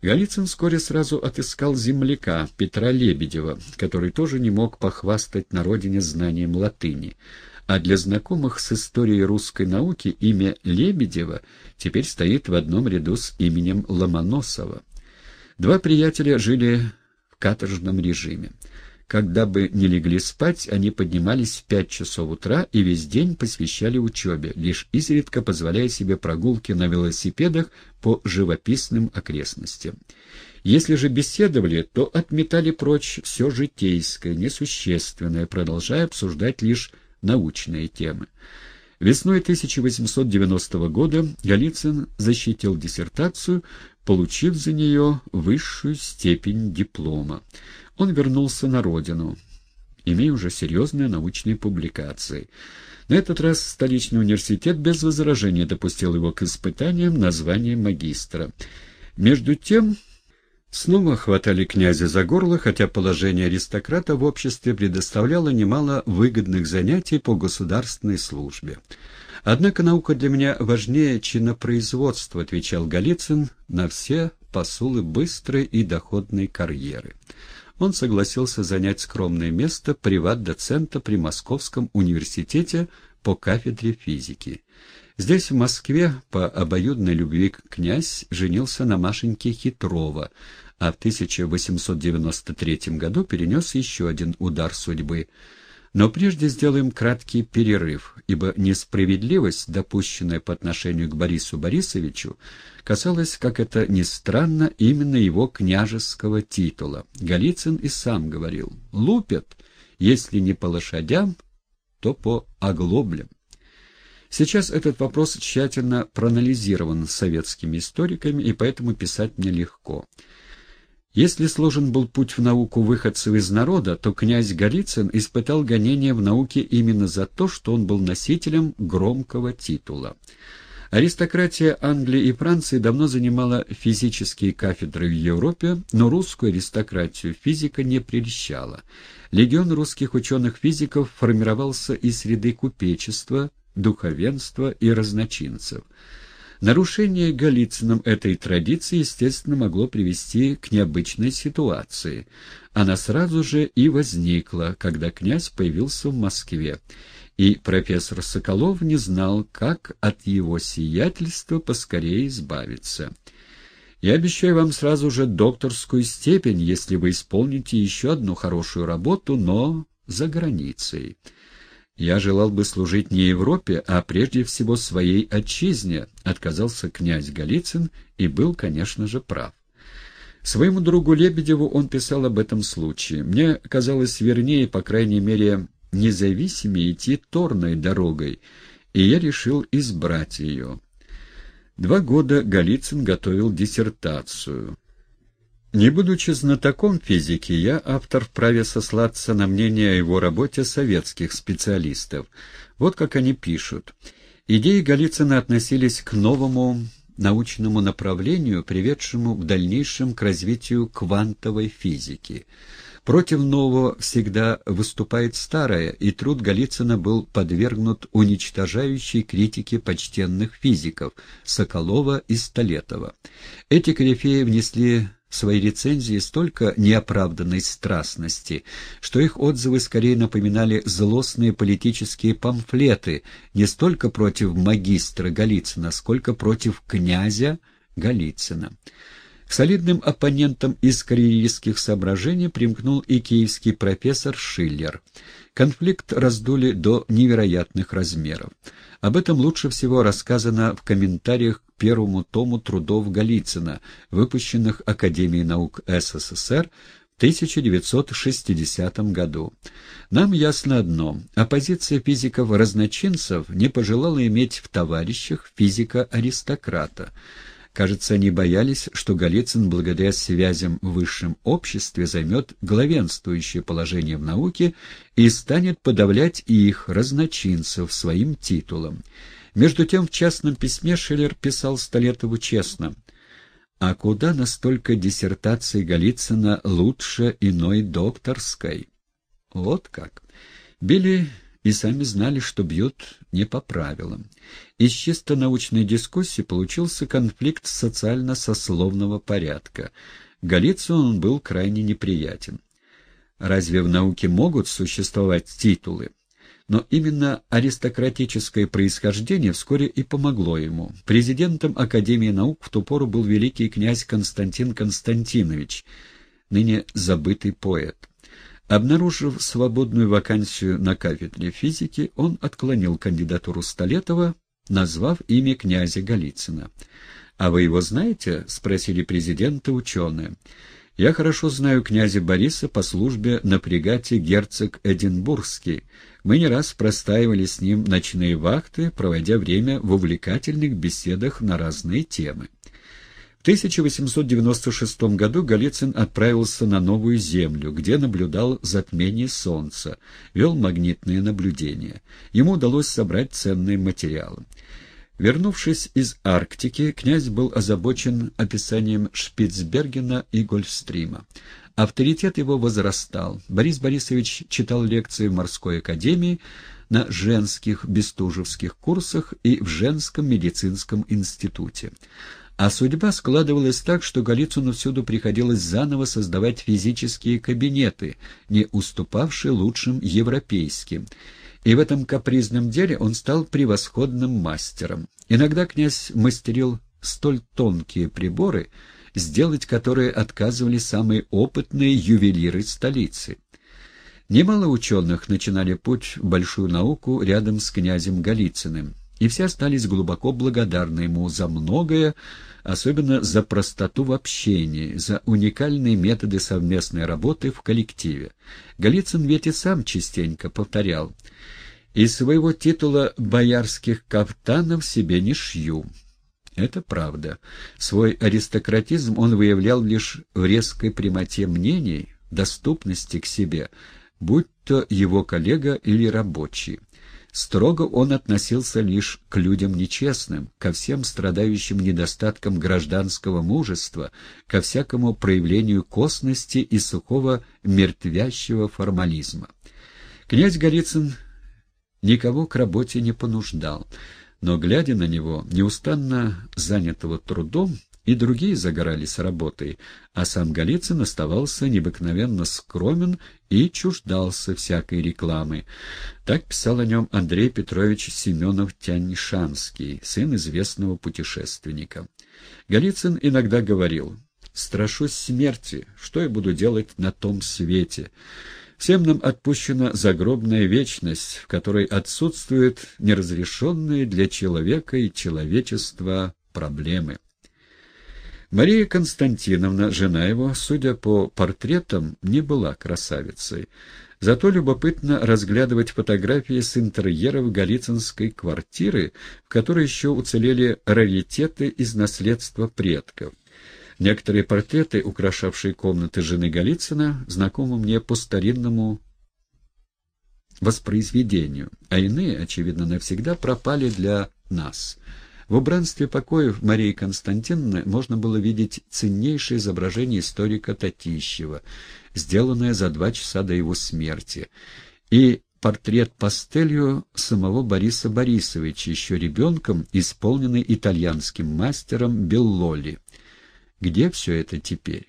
Голицын вскоре сразу отыскал земляка Петра Лебедева, который тоже не мог похвастать на родине знанием латыни, а для знакомых с историей русской науки имя Лебедева теперь стоит в одном ряду с именем Ломоносова. Два приятеля жили в каторжном режиме. Когда бы не легли спать, они поднимались в пять часов утра и весь день посвящали учебе, лишь изредка позволяя себе прогулки на велосипедах по живописным окрестностям. Если же беседовали, то отметали прочь все житейское, несущественное, продолжая обсуждать лишь научные темы. Весной 1890 года Голицын защитил диссертацию, получив за нее высшую степень диплома. Он вернулся на родину, имея уже серьезные научные публикации. На этот раз столичный университет без возражения допустил его к испытаниям на звание магистра. Между тем... Снова хватали князя за горло, хотя положение аристократа в обществе предоставляло немало выгодных занятий по государственной службе. «Однако наука для меня важнее чинопроизводства», — отвечал Голицын на все посулы быстрой и доходной карьеры. Он согласился занять скромное место приват-доцента при Московском университете по кафедре физики. Здесь, в Москве, по обоюдной любви князь женился на Машеньке Хитрова, а в 1893 году перенес еще один удар судьбы. Но прежде сделаем краткий перерыв, ибо несправедливость, допущенная по отношению к Борису Борисовичу, касалась, как это ни странно, именно его княжеского титула. Голицын и сам говорил «лупят, если не по лошадям, то по оглоблям». Сейчас этот вопрос тщательно проанализирован советскими историками, и поэтому писать мне легко. Если сложен был путь в науку выходцев из народа, то князь Голицын испытал гонения в науке именно за то, что он был носителем громкого титула. Аристократия Англии и Франции давно занимала физические кафедры в Европе, но русскую аристократию физика не прельщала. Легион русских ученых-физиков формировался из среды купечества, духовенства и разночинцев. Нарушение Голицыным этой традиции, естественно, могло привести к необычной ситуации. Она сразу же и возникла, когда князь появился в Москве, и профессор Соколов не знал, как от его сиятельства поскорее избавиться. «Я обещаю вам сразу же докторскую степень, если вы исполните еще одну хорошую работу, но за границей». «Я желал бы служить не Европе, а прежде всего своей отчизне», — отказался князь Голицын и был, конечно же, прав. Своему другу Лебедеву он писал об этом случае. «Мне казалось вернее, по крайней мере, независимее идти торной дорогой, и я решил избрать ее». Два года Голицын готовил диссертацию. Не будучи знатоком физики, я, автор, вправе сослаться на мнение о его работе советских специалистов. Вот как они пишут. Идеи Голицына относились к новому научному направлению, приведшему в дальнейшем к развитию квантовой физики. Против нового всегда выступает старое, и труд Голицына был подвергнут уничтожающей критике почтенных физиков Соколова и Столетова. Эти корифеи внесли своей рецензии столько неоправданной страстности, что их отзывы скорее напоминали злостные политические памфлеты не столько против магистра Голицына, сколько против князя Голицына. К солидным оппонентам из карьеристских соображений примкнул и киевский профессор Шиллер. Конфликт раздули до невероятных размеров. Об этом лучше всего рассказано в комментариях к первому тому трудов Голицына, выпущенных Академией наук СССР в 1960 году. Нам ясно одно – оппозиция физиков-разночинцев не пожелала иметь в товарищах физика-аристократа. Кажется, они боялись, что Голицын благодаря связям в высшем обществе займет главенствующее положение в науке и станет подавлять их, разночинцев, своим титулом. Между тем, в частном письме Шиллер писал Столетову честно. «А куда настолько диссертации Голицына лучше иной докторской?» Вот как. Били и сами знали, что бьют не по правилам. Из чисто научной дискуссии получился конфликт социально-сословного порядка. Голицыну он был крайне неприятен. Разве в науке могут существовать титулы? Но именно аристократическое происхождение вскоре и помогло ему. Президентом Академии наук в ту пору был великий князь Константин Константинович, ныне забытый поэт. Обнаружив свободную вакансию на кафедре физики, он отклонил кандидатуру Столетова, назвав имя князя Голицына. «А вы его знаете?» — спросили президента ученые. «Я хорошо знаю князя Бориса по службе на фрегате герцог Эдинбургский. Мы не раз простаивали с ним ночные вахты, проводя время в увлекательных беседах на разные темы». В 1896 году Голицын отправился на Новую Землю, где наблюдал затмение Солнца, вел магнитные наблюдения. Ему удалось собрать ценные материалы. Вернувшись из Арктики, князь был озабочен описанием Шпицбергена и Гольфстрима. Авторитет его возрастал. Борис Борисович читал лекции в морской академии, на женских бестужевских курсах и в женском медицинском институте. А судьба складывалась так, что Голицыну всюду приходилось заново создавать физические кабинеты, не уступавшие лучшим европейским. И в этом капризном деле он стал превосходным мастером. Иногда князь мастерил столь тонкие приборы, сделать которые отказывали самые опытные ювелиры столицы. Немало ученых начинали путь в большую науку рядом с князем Голицыным и все остались глубоко благодарны ему за многое, особенно за простоту в общении, за уникальные методы совместной работы в коллективе. Голицын ведь и сам частенько повторял «Из своего титула боярских кафтанов себе не шью». Это правда. Свой аристократизм он выявлял лишь в резкой прямоте мнений, доступности к себе, будь то его коллега или рабочий. Строго он относился лишь к людям нечестным, ко всем страдающим недостаткам гражданского мужества, ко всякому проявлению косности и сухого мертвящего формализма. Князь Голицын никого к работе не понуждал, но, глядя на него, неустанно занятого трудом, и другие загорались работой, а сам Голицын оставался необыкновенно скромен и чуждался всякой рекламы. Так писал о нем Андрей Петрович Семенов-Тяньшанский, сын известного путешественника. Голицын иногда говорил «Страшусь смерти, что я буду делать на том свете?» Всем нам отпущена загробная вечность, в которой отсутствуют неразрешенные для человека и человечества проблемы. Мария Константиновна, жена его, судя по портретам, не была красавицей. Зато любопытно разглядывать фотографии с интерьеров Голицынской квартиры, в которой еще уцелели раритеты из наследства предков. Некоторые портреты, украшавшие комнаты жены Голицына, знакомы мне по старинному воспроизведению, а иные, очевидно, навсегда пропали для нас — в убранстве покоев Марии Константиновны можно было видеть ценнейшее изображение историка Татищева, сделанное за два часа до его смерти, и портрет пастелью самого Бориса Борисовича, еще ребенком, исполненный итальянским мастером Беллоли. Где все это теперь?